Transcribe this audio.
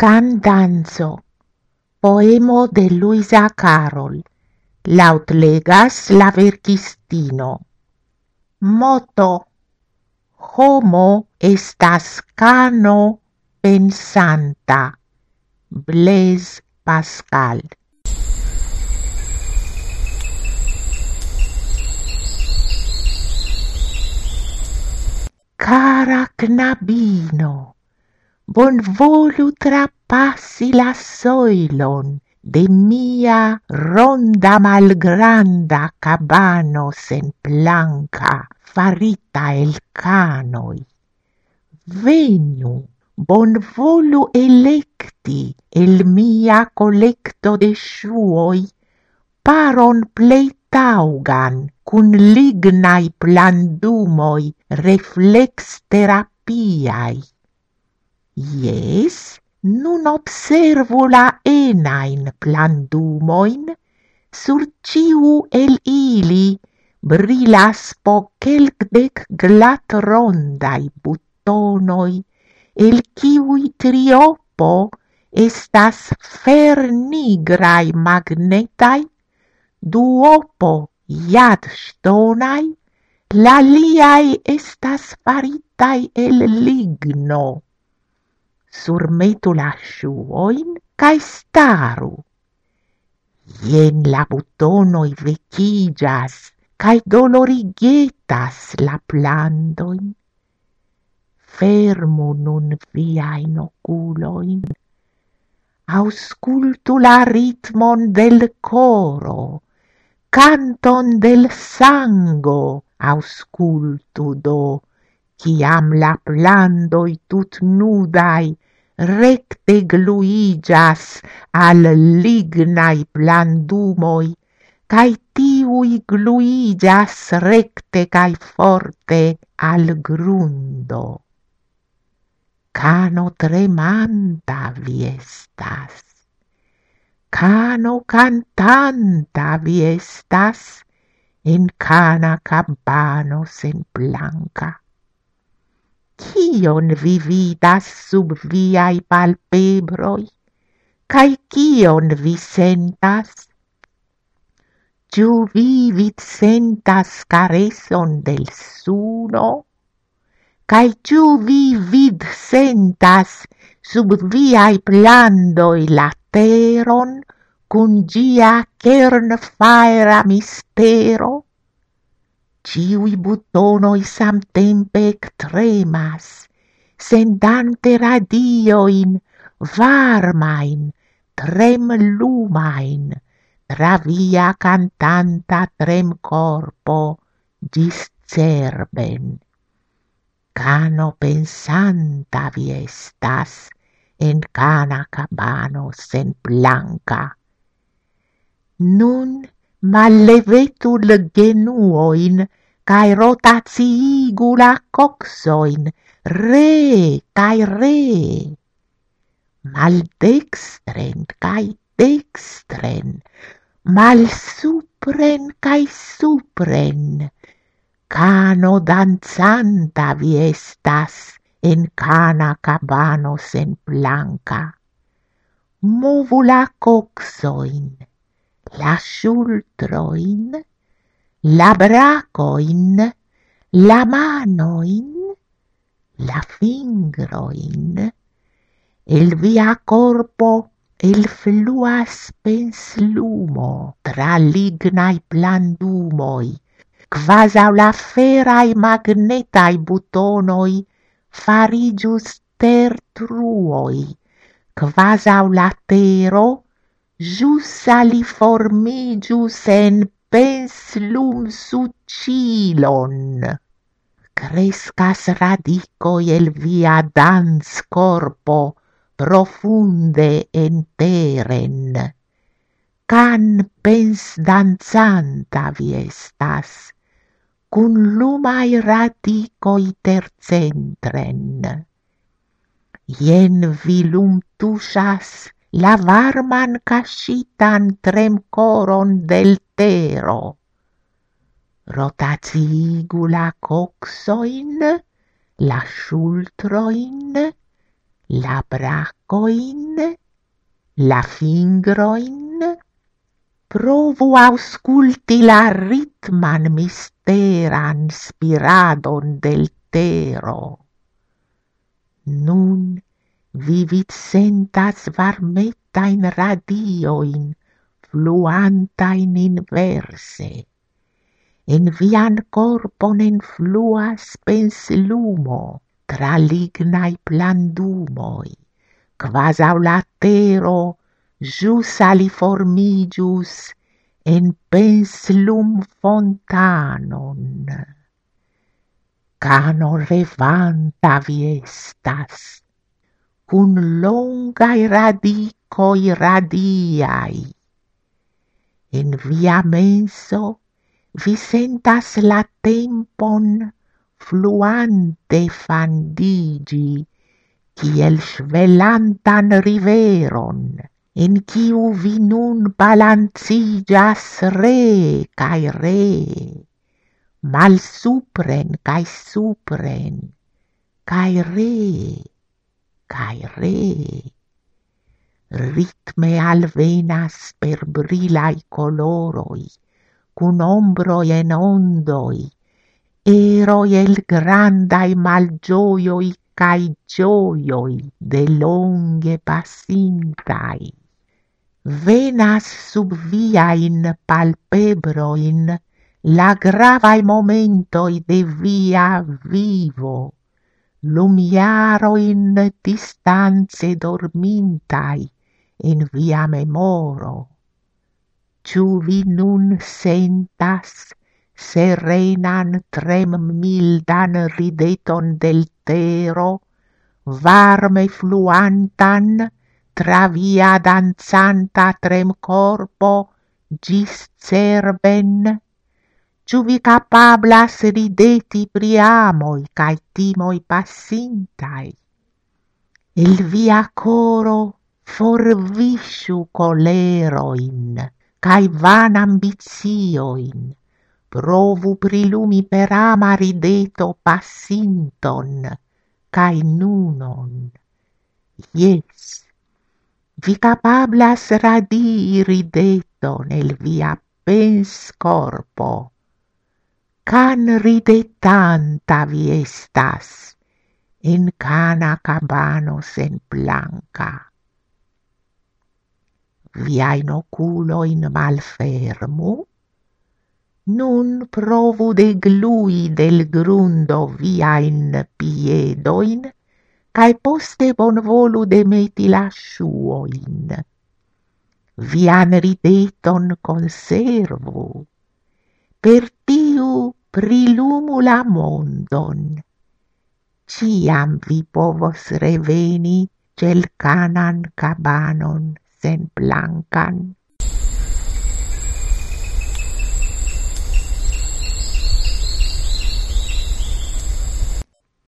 Candanzo, poemo de Luisa Carol, lautlegas la verkistino. Moto, homo estas cano pensanta. Blaise Pascal. Cara knabino, bonvolu trapassi la soilon de mia ronda malgranda cabano sen planca farita el canoi. Venu, bonvolu electi el mia collecto de shuoi paron plei taugan cun lignai plandumoi reflex terapiai. Yes, nun observu la enain plandumoin, sur ciu el ili brilas po quelcdec glat rondai butonoi, el kiui triopo estas fer nigrai magnetai, duopo iad stonai, la liai estas faritai el ligno surmetu la shuoin cae staru. Ien la butonoi vecigas cae dolorigetas la plandoin. Fermu nun viain oculoin. Auscultu la ritmon del coro, canton del sango auscultu do, ciam la plandoi tut nudai recte gluigas al lignai plandumoi, cae tiui gluigas recte cae forte al grundo. Cano tremanta vi estas, cano cantanta vi estas, en cana cabano sen blanca. Kion vi vidas sub viai palpebroi? Kai kion vi sentas? Ciu vi vid sentas careson del suno? Kai ciu vi vid sentas sub viai plandoi la teron cun gia kern faera mistero? Ciui butonoi samtempe tremas, sendante radioin varmain, trem lumain, tra via cantanta trem corpo gis cerben. Cano pensanta vi estas en cana cabano sen blanca. Nun mallevetul genuoin, cae rotaciigu la coxoin, re, cae re. Maldextren, cae dextren, mal supren, cae supren, cano danzanta vi estas en cana cabano sen blanca. Movu la coxoin, la ŝultrojn, la brakojn, la manojn, la fingrojn. El via corpo elfluas penslumo tra lignaj plandumoj, kvazaŭ la feraj magnetaj butonoj fariĝus tertruoj, kvazaŭ la tero jus aliformigius en penslum sucilon. Crescas radicoi el via dans corpo profunde en teren. Can pens danzanta vi estas, cun lumai radicoi tercentren. Ien vi lum tushas la varman cascitan tremcoron del tero. Rotacigu la coxoin, la ŝultrojn, la bracoin, la fingroin, provu ausculti la ritman misteran spiradon del tero. Nun vivit sentas varmetain radioin, fluantain inverse. En vian corpon enfluas penslumo, tra lignai plandumoi, quasau latero jus aliformigius en penslum fontanon. Cano revanta viestas, cun longai radicoi radiai. En via menso vi sentas la tempon fluante fandigi, kiel svelantan riveron, en kiu vi nun balancigas re cae re, mal supren cae supren, cae re, cae re. Ritme alvenas per brilai coloroi, cun ombroi en ondoi, eroi el grandai malgioioi cae gioioi de longe passintai. Venas sub viain palpebroin la gravai momentoi de via vivo, lumiaroin distanze dormintai in via memoro. Ciu vi nun sentas serenan trem mildan rideton del tero, varme fluantan tra via danzanta trem corpo gis cerben, ciu vi capablas rideti priamoi cae timoi passintai. Il via coro forvisciu coleroin, cae van ambizioin, provu prilumi per ama rideto passinton, cae nunon. Yes, vi capablas radii rideton el via pens corpo, can ridetanta vi estas in cana cabano sen blanca. Viain oculo in malfermu, nun provu de glui del grundo viain piedoin, cae poste bonvolu de meti la shuoin. Vian rideton conservu, per tiu prilumu la mondon. Ciam vi povos reveni cel canan cabanon sen blancan